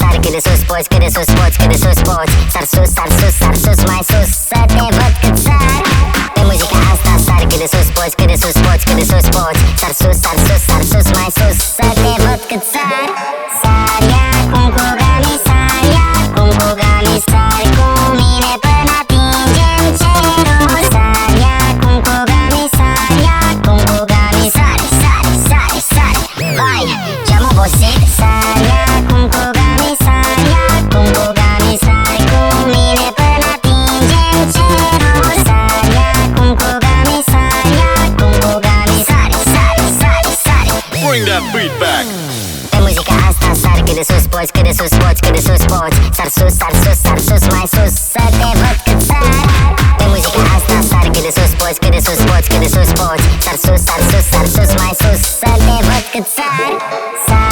sar cât de sus poți, cât de Sar sus, sar sus, sar sus, mai sus Să te Bring that beat back. pe muzica asta sar cât de sus poți, cât de sus poți, cât de sus poți Sar sus, sar sus, sar sus, mai sus Să te văd cât sar Pe muzica asta sar cât de sus poți, cât de sus poți, cât de sus poți Sar sus, sar sus, sar sus, mai sus Să te văd cât sar Sar